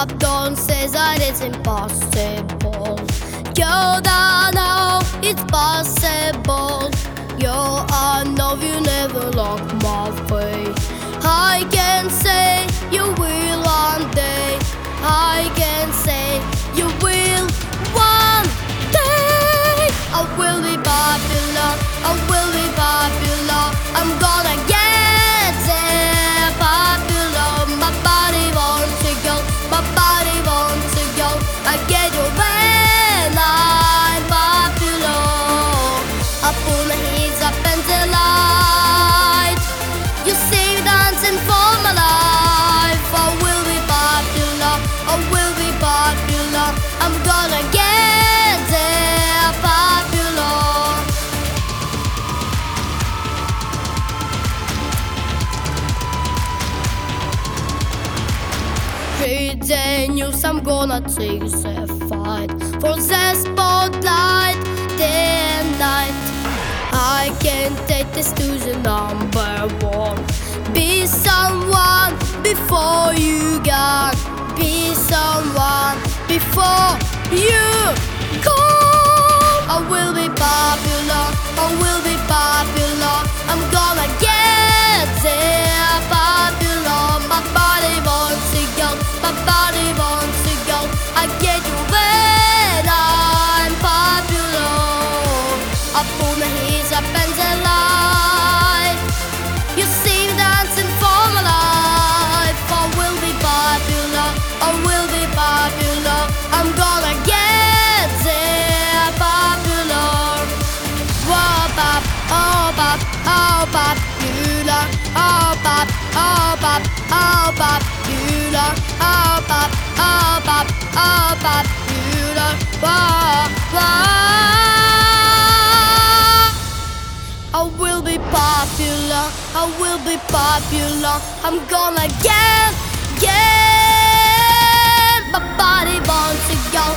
Abdon says that it's impossible. Yo, now it's possible. Every day news I'm gonna take the fight For the spotlight, day and night. I can take this to the number one. Be someone before you. up and down. be popular. I'm gonna get, get my body wants to go.